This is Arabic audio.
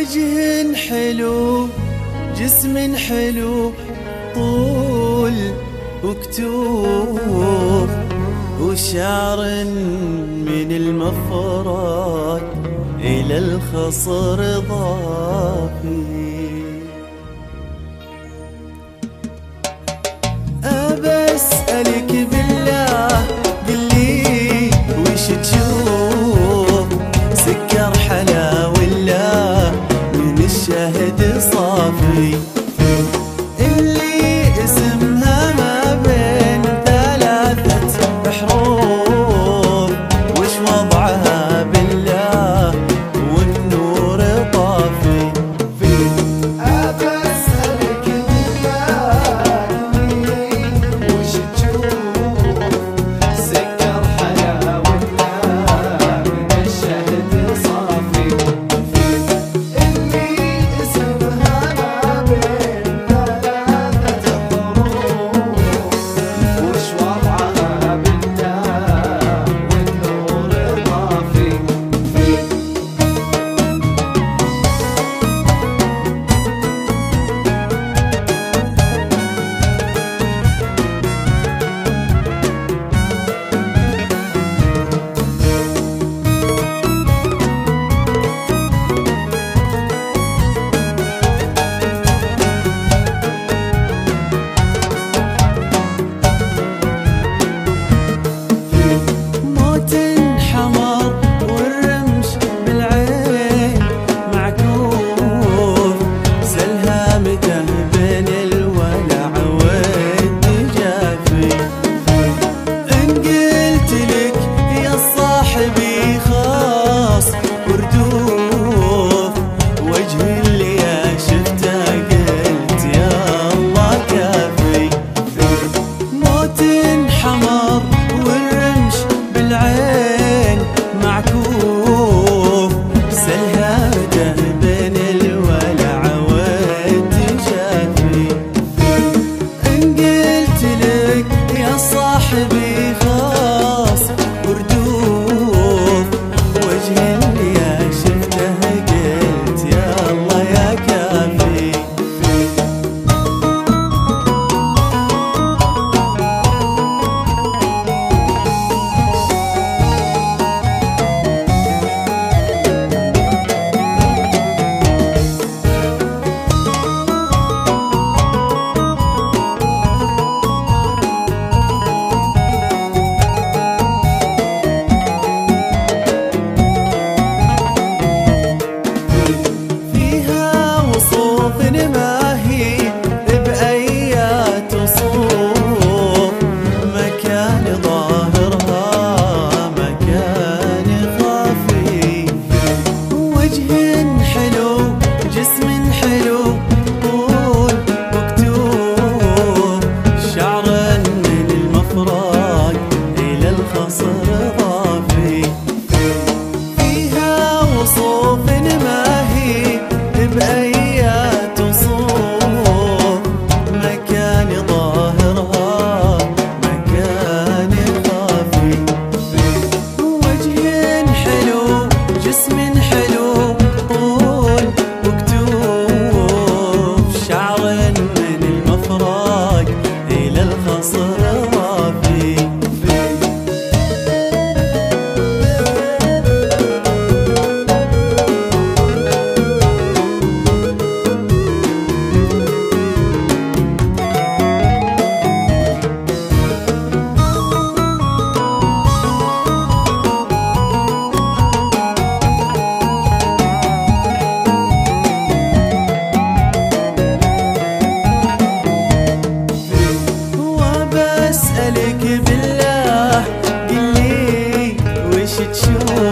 وجه حلو جسم حلو طول وكتوب وشعر من المفرق إلى الخصر ضافي should be. baby. 些酒。